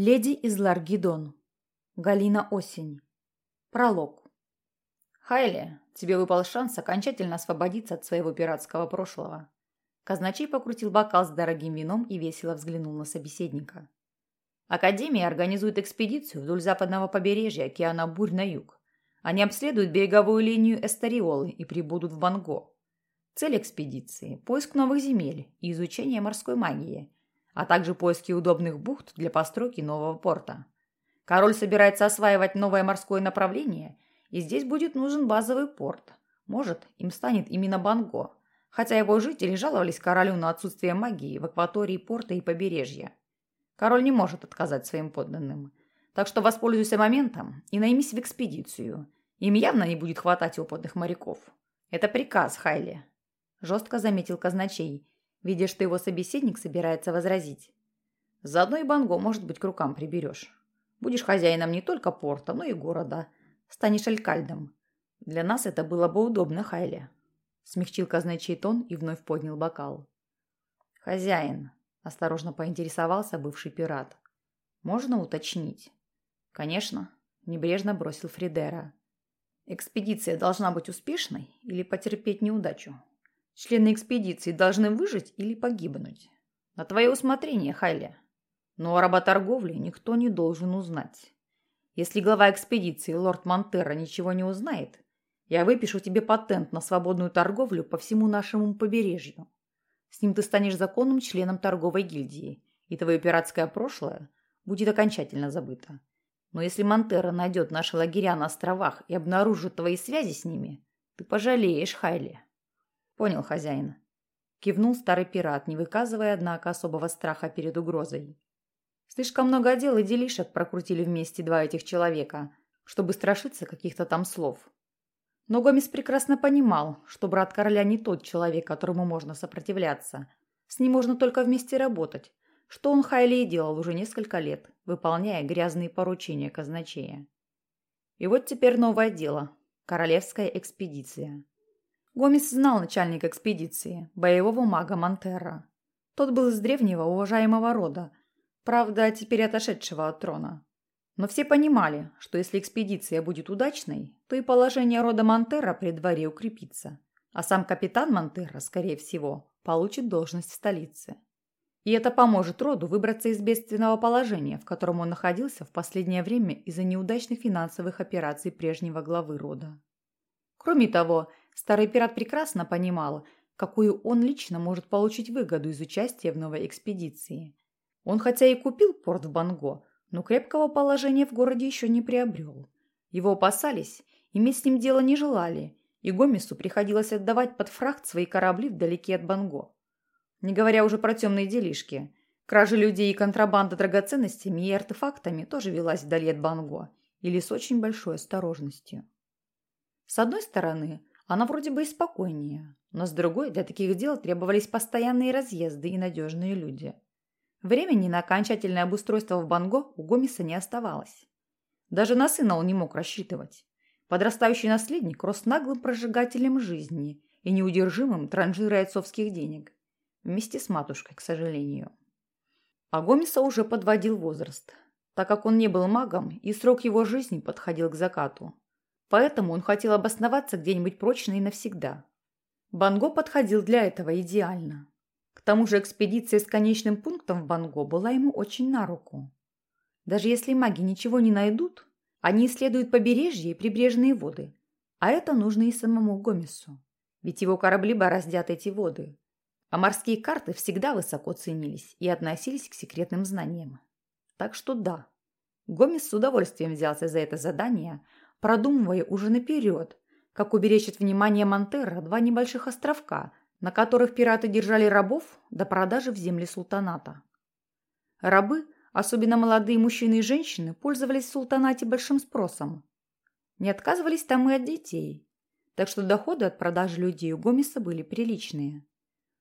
Леди из Ларгидон. Галина Осень. Пролог. Хайли, тебе выпал шанс окончательно освободиться от своего пиратского прошлого. Казначей покрутил бокал с дорогим вином и весело взглянул на собеседника. Академия организует экспедицию вдоль западного побережья океана Бурь на юг. Они обследуют береговую линию Эстериолы и прибудут в Банго. Цель экспедиции – поиск новых земель и изучение морской магии – а также поиски удобных бухт для постройки нового порта. Король собирается осваивать новое морское направление, и здесь будет нужен базовый порт. Может, им станет именно Банго, хотя его жители жаловались королю на отсутствие магии в акватории порта и побережья. Король не может отказать своим подданным. Так что воспользуйся моментом и наймись в экспедицию. Им явно не будет хватать опытных моряков. Это приказ, Хайли. Жестко заметил казначей видя, что его собеседник собирается возразить. «Заодно и Банго, может быть, к рукам приберешь. Будешь хозяином не только порта, но и города. Станешь алькальдом. Для нас это было бы удобно, Хайле». Смягчил казначей тон и вновь поднял бокал. «Хозяин», – осторожно поинтересовался бывший пират. «Можно уточнить?» «Конечно», – небрежно бросил Фридера. «Экспедиция должна быть успешной или потерпеть неудачу?» Члены экспедиции должны выжить или погибнуть. На твое усмотрение, Хайли. Но о работорговле никто не должен узнать. Если глава экспедиции, лорд Монтерра, ничего не узнает, я выпишу тебе патент на свободную торговлю по всему нашему побережью. С ним ты станешь законным членом торговой гильдии, и твое пиратское прошлое будет окончательно забыто. Но если Монтерра найдет наши лагеря на островах и обнаружит твои связи с ними, ты пожалеешь, Хайли. «Понял, хозяин». Кивнул старый пират, не выказывая, однако, особого страха перед угрозой. Слишком много дел и делишек прокрутили вместе два этих человека, чтобы страшиться каких-то там слов. Но Гомес прекрасно понимал, что брат короля не тот человек, которому можно сопротивляться. С ним можно только вместе работать, что он Хайли и делал уже несколько лет, выполняя грязные поручения казначея. И вот теперь новое дело – королевская экспедиция. Гомес знал начальника экспедиции, боевого мага Монтерра. Тот был из древнего уважаемого рода, правда, теперь отошедшего от трона. Но все понимали, что если экспедиция будет удачной, то и положение рода Монтерра при дворе укрепится, а сам капитан Монтерра, скорее всего, получит должность в столице. И это поможет роду выбраться из бедственного положения, в котором он находился в последнее время из-за неудачных финансовых операций прежнего главы рода. Кроме того, Старый пират прекрасно понимал, какую он лично может получить выгоду из участия в новой экспедиции. Он хотя и купил порт в Банго, но крепкого положения в городе еще не приобрел. Его опасались, иметь с ним дело не желали, и Гомесу приходилось отдавать под фрахт свои корабли вдалеке от Банго. Не говоря уже про темные делишки. Кражи людей и контрабанда драгоценностями и артефактами тоже велась вдали от Банго, или с очень большой осторожностью. С одной стороны, она вроде бы и спокойнее, но с другой для таких дел требовались постоянные разъезды и надежные люди. Времени на окончательное обустройство в Банго у Гомеса не оставалось. Даже на сына он не мог рассчитывать. Подрастающий наследник рос наглым прожигателем жизни и неудержимым транжирой отцовских денег. Вместе с матушкой, к сожалению. А Гомеса уже подводил возраст, так как он не был магом и срок его жизни подходил к закату. Поэтому он хотел обосноваться где-нибудь прочно и навсегда. Банго подходил для этого идеально. К тому же экспедиция с конечным пунктом в Банго была ему очень на руку. Даже если маги ничего не найдут, они исследуют побережье и прибрежные воды. А это нужно и самому Гомесу. Ведь его корабли бороздят эти воды. А морские карты всегда высоко ценились и относились к секретным знаниям. Так что да, Гомес с удовольствием взялся за это задание – продумывая уже наперед, как уберечь от внимания Монтерра два небольших островка, на которых пираты держали рабов до продажи в земли султаната. Рабы, особенно молодые мужчины и женщины, пользовались в султанате большим спросом. Не отказывались там и от детей, так что доходы от продажи людей у Гомеса были приличные.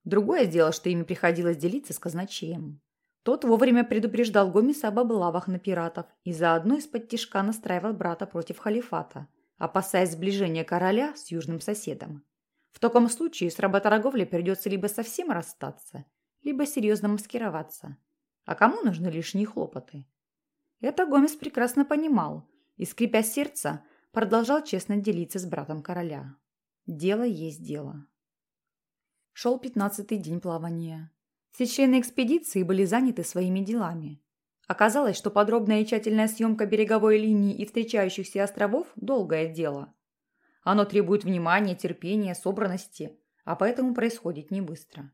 Другое дело, что ими приходилось делиться с казначеем. Тот вовремя предупреждал Гомеса об облавах на пиратов и заодно из-под тишка настраивал брата против халифата, опасаясь сближения короля с южным соседом. В таком случае с работорговлей придется либо совсем расстаться, либо серьезно маскироваться. А кому нужны лишние хлопоты? Это Гомес прекрасно понимал и, скрипя сердце, продолжал честно делиться с братом короля. Дело есть дело. Шел пятнадцатый день плавания. Все члены экспедиции были заняты своими делами. Оказалось, что подробная и тщательная съемка береговой линии и встречающихся островов – долгое дело. Оно требует внимания, терпения, собранности, а поэтому происходит не быстро.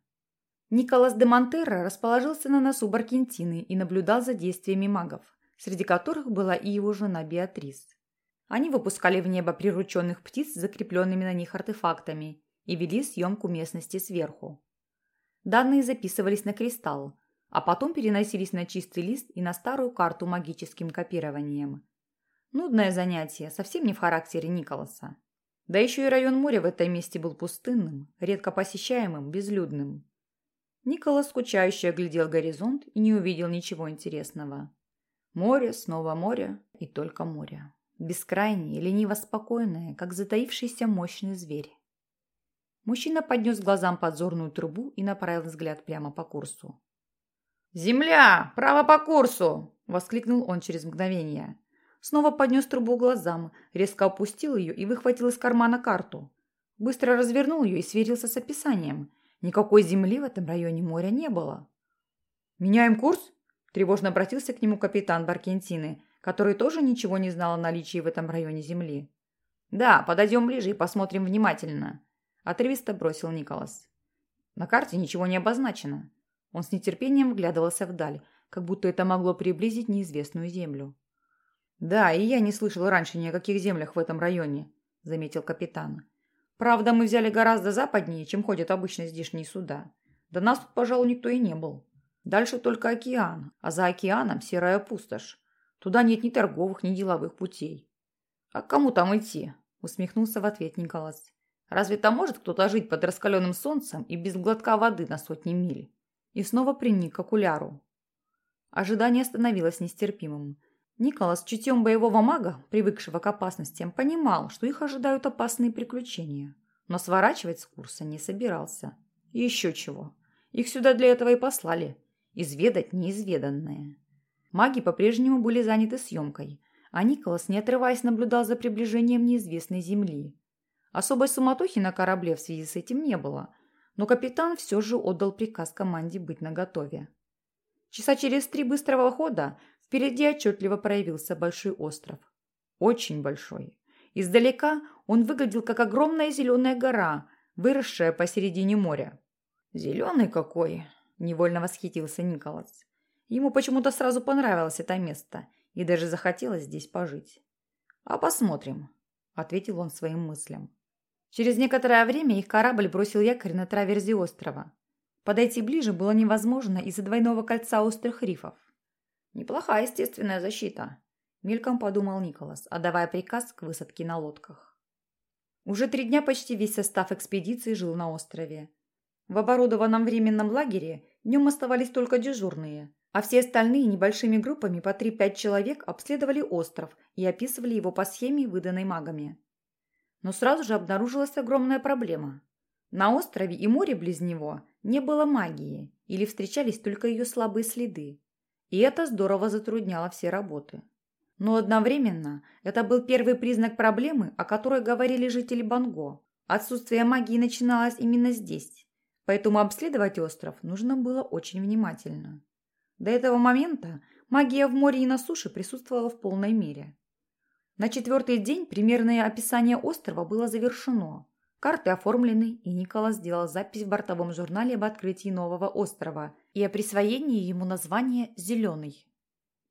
Николас де Монтерро расположился на носу Баркентины и наблюдал за действиями магов, среди которых была и его жена Беатрис. Они выпускали в небо прирученных птиц с закрепленными на них артефактами и вели съемку местности сверху. Данные записывались на кристалл, а потом переносились на чистый лист и на старую карту магическим копированием. Нудное занятие, совсем не в характере Николаса. Да еще и район моря в этом месте был пустынным, редко посещаемым, безлюдным. Николас скучающе оглядел горизонт и не увидел ничего интересного. Море, снова море и только море. Бескрайнее, лениво спокойное, как затаившийся мощный зверь. Мужчина поднес глазам подзорную трубу и направил взгляд прямо по курсу. «Земля! Право по курсу!» – воскликнул он через мгновение. Снова поднес трубу глазам, резко опустил ее и выхватил из кармана карту. Быстро развернул ее и сверился с описанием. Никакой земли в этом районе моря не было. «Меняем курс?» – тревожно обратился к нему капитан Баркентины, который тоже ничего не знал о наличии в этом районе земли. «Да, подойдем ближе и посмотрим внимательно», – отрывисто бросил Николас. На карте ничего не обозначено. Он с нетерпением вглядывался вдаль, как будто это могло приблизить неизвестную землю. «Да, и я не слышал раньше ни о каких землях в этом районе», – заметил капитан. «Правда, мы взяли гораздо западнее, чем ходят обычно здешние суда. До нас тут, пожалуй, никто и не был. Дальше только океан, а за океаном серая пустошь. Туда нет ни торговых, ни деловых путей». «А к кому там идти?» – усмехнулся в ответ Николас. «Разве там может кто-то жить под раскаленным солнцем и без глотка воды на сотни миль?» И снова приник к окуляру. Ожидание становилось нестерпимым. Николас, чутьем боевого мага, привыкшего к опасностям, понимал, что их ожидают опасные приключения. Но сворачивать с курса не собирался. И еще чего. Их сюда для этого и послали. Изведать неизведанное. Маги по-прежнему были заняты съемкой, а Николас, не отрываясь, наблюдал за приближением неизвестной земли. Особой суматохи на корабле в связи с этим не было, но капитан все же отдал приказ команде быть наготове. Часа через три быстрого хода Впереди отчетливо проявился большой остров. Очень большой. Издалека он выглядел как огромная зеленая гора, выросшая посередине моря. «Зеленый какой!» – невольно восхитился Николас. Ему почему-то сразу понравилось это место, и даже захотелось здесь пожить. «А посмотрим», – ответил он своим мыслям. Через некоторое время их корабль бросил якорь на траверзе острова. Подойти ближе было невозможно из-за двойного кольца острых рифов. Неплохая естественная защита, мельком подумал Николас, отдавая приказ к высадке на лодках. Уже три дня почти весь состав экспедиции жил на острове. В оборудованном временном лагере днем оставались только дежурные, а все остальные небольшими группами по 3-5 человек обследовали остров и описывали его по схеме, выданной магами. Но сразу же обнаружилась огромная проблема. На острове и море близ него не было магии, или встречались только ее слабые следы и это здорово затрудняло все работы. Но одновременно это был первый признак проблемы, о которой говорили жители Банго. Отсутствие магии начиналось именно здесь, поэтому обследовать остров нужно было очень внимательно. До этого момента магия в море и на суше присутствовала в полной мере. На четвертый день примерное описание острова было завершено. Карты оформлены, и Николас сделал запись в бортовом журнале об открытии нового острова и о присвоении ему названия «Зеленый».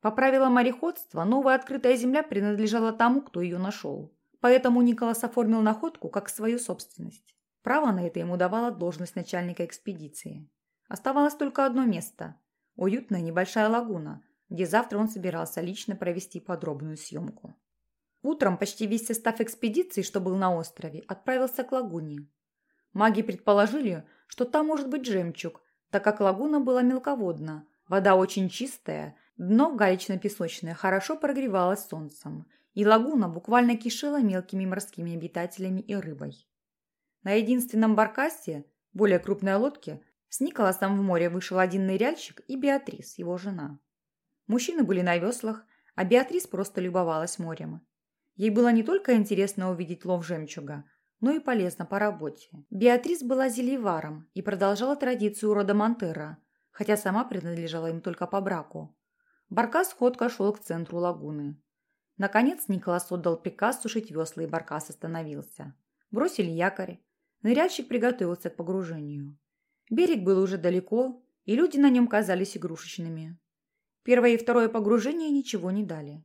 По правилам мореходства, новая открытая земля принадлежала тому, кто ее нашел. Поэтому Николас оформил находку как свою собственность. Право на это ему давала должность начальника экспедиции. Оставалось только одно место – уютная небольшая лагуна, где завтра он собирался лично провести подробную съемку. Утром почти весь состав экспедиции, что был на острове, отправился к лагуне. Маги предположили, что там может быть жемчуг, так как лагуна была мелководна, вода очень чистая, дно галечно-песочное хорошо прогревалось солнцем, и лагуна буквально кишела мелкими морскими обитателями и рыбой. На единственном баркасе, более крупной лодке, с Николасом в море вышел один ныряльщик и Беатрис, его жена. Мужчины были на веслах, а Беатрис просто любовалась морем. Ей было не только интересно увидеть лов жемчуга, но и полезно по работе. Беатрис была зельеваром и продолжала традицию рода Монтера, хотя сама принадлежала им только по браку. Баркас ходко шел к центру лагуны. Наконец Николас отдал приказ сушить весла, и Баркас остановился. Бросили якорь. Ныряльщик приготовился к погружению. Берег был уже далеко, и люди на нем казались игрушечными. Первое и второе погружение ничего не дали.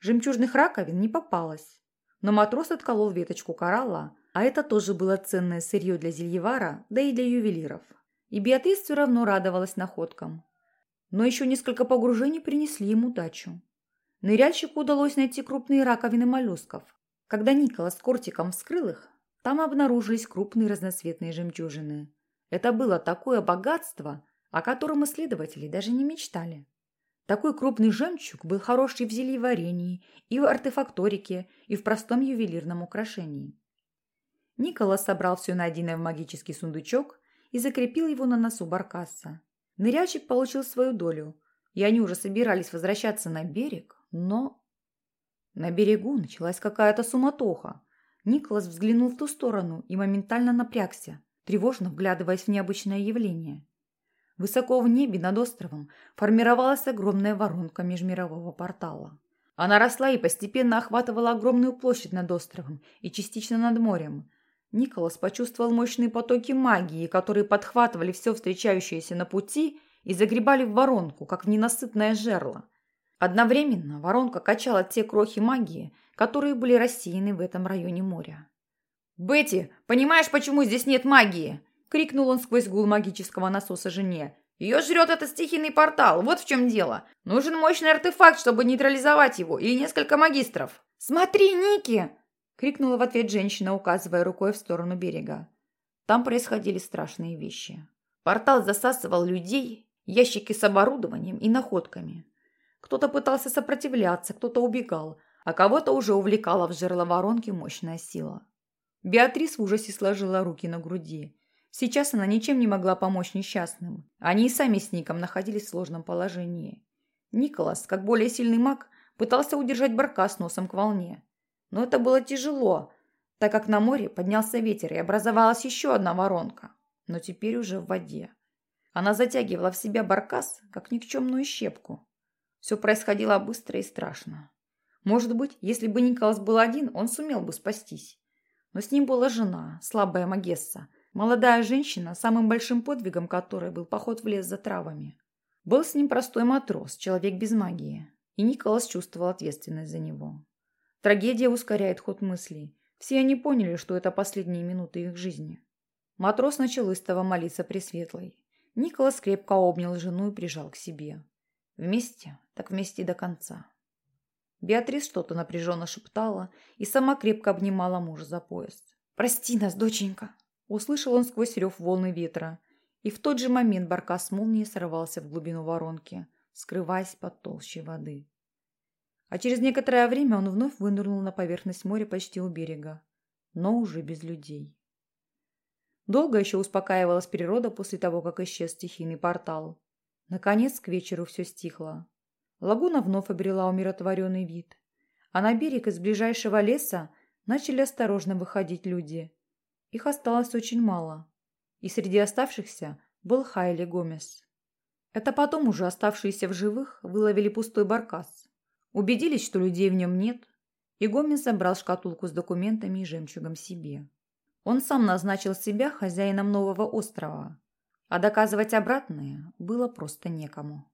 Жемчужных раковин не попалось, но матрос отколол веточку коралла, а это тоже было ценное сырье для зельевара, да и для ювелиров. И Беатрис все равно радовалась находкам. Но еще несколько погружений принесли ему удачу. Ныряльщику удалось найти крупные раковины моллюсков. Когда Николас с Кортиком вскрыл их, там обнаружились крупные разноцветные жемчужины. Это было такое богатство, о котором исследователи даже не мечтали. Такой крупный жемчуг был хороший в зельеварении, и в артефакторике, и в простом ювелирном украшении. Николас собрал все найденное в магический сундучок и закрепил его на носу баркаса. Ныряльщик получил свою долю, и они уже собирались возвращаться на берег, но... На берегу началась какая-то суматоха. Николас взглянул в ту сторону и моментально напрягся, тревожно вглядываясь в необычное явление. Высоко в небе над островом формировалась огромная воронка межмирового портала. Она росла и постепенно охватывала огромную площадь над островом и частично над морем – Николас почувствовал мощные потоки магии, которые подхватывали все встречающееся на пути и загребали в воронку, как в ненасытное жерло. Одновременно воронка качала те крохи магии, которые были рассеяны в этом районе моря. «Бетти, понимаешь, почему здесь нет магии?» – крикнул он сквозь гул магического насоса жене. «Ее жрет этот стихийный портал, вот в чем дело. Нужен мощный артефакт, чтобы нейтрализовать его, или несколько магистров». «Смотри, Ники!» крикнула в ответ женщина, указывая рукой в сторону берега. Там происходили страшные вещи. Портал засасывал людей, ящики с оборудованием и находками. Кто-то пытался сопротивляться, кто-то убегал, а кого-то уже увлекала в жерло воронки мощная сила. Беатрис в ужасе сложила руки на груди. Сейчас она ничем не могла помочь несчастным. Они и сами с Ником находились в сложном положении. Николас, как более сильный маг, пытался удержать барка с носом к волне. Но это было тяжело, так как на море поднялся ветер и образовалась еще одна воронка, но теперь уже в воде. Она затягивала в себя баркас, как никчемную щепку. Все происходило быстро и страшно. Может быть, если бы Николас был один, он сумел бы спастись. Но с ним была жена, слабая Магесса, молодая женщина, самым большим подвигом которой был поход в лес за травами. Был с ним простой матрос, человек без магии, и Николас чувствовал ответственность за него. Трагедия ускоряет ход мыслей. Все они поняли, что это последние минуты их жизни. Матрос начал истово молиться Пресветлой. Николас крепко обнял жену и прижал к себе. Вместе, так вместе до конца. Беатрис что-то напряженно шептала и сама крепко обнимала мужа за пояс. «Прости нас, доченька!» Услышал он сквозь рев волны ветра, и в тот же момент баркас молнии сорвался в глубину воронки, скрываясь под толщей воды. А через некоторое время он вновь вынырнул на поверхность моря почти у берега, но уже без людей. Долго еще успокаивалась природа после того, как исчез стихийный портал. Наконец, к вечеру все стихло. Лагуна вновь обрела умиротворенный вид, а на берег из ближайшего леса начали осторожно выходить люди. Их осталось очень мало, и среди оставшихся был Хайли Гомес. Это потом уже оставшиеся в живых выловили пустой баркас. Убедились, что людей в нем нет, и Гомес забрал шкатулку с документами и жемчугом себе. Он сам назначил себя хозяином нового острова, а доказывать обратное было просто некому.